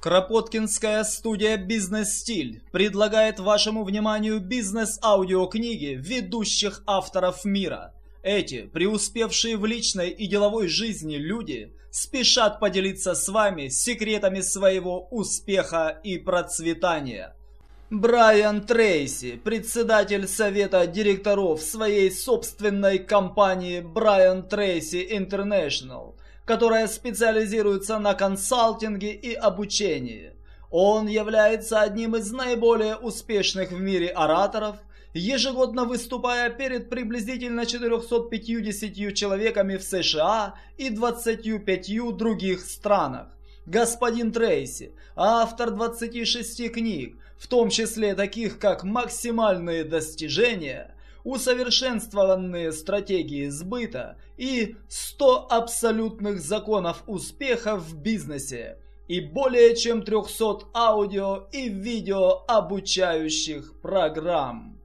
Кропоткинская студия «Бизнес-стиль» предлагает вашему вниманию бизнес-аудиокниги ведущих авторов мира. Эти, преуспевшие в личной и деловой жизни люди, спешат поделиться с вами секретами своего успеха и процветания. Брайан Трейси, председатель совета директоров своей собственной компании Брайан Трейси International – которая специализируется на консалтинге и обучении. Он является одним из наиболее успешных в мире ораторов, ежегодно выступая перед приблизительно 450 человеками в США и 25 других странах. Господин Трейси, автор 26 книг, в том числе таких как «Максимальные достижения», усовершенствованные стратегии сбыта и 100 абсолютных законов успеха в бизнесе и более чем 300 аудио и видео обучающих программ.